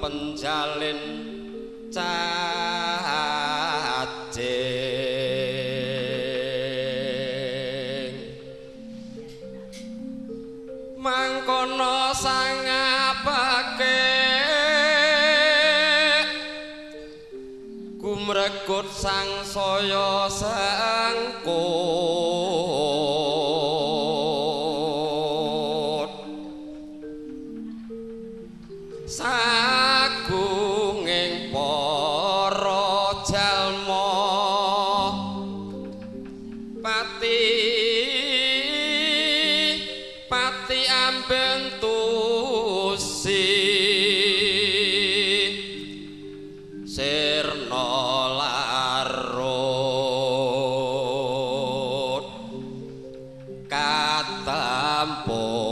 penjalin cacing mangkono sangapake kumrekut sang saya sangkut pati pati amben tusi. Sirna larut katampung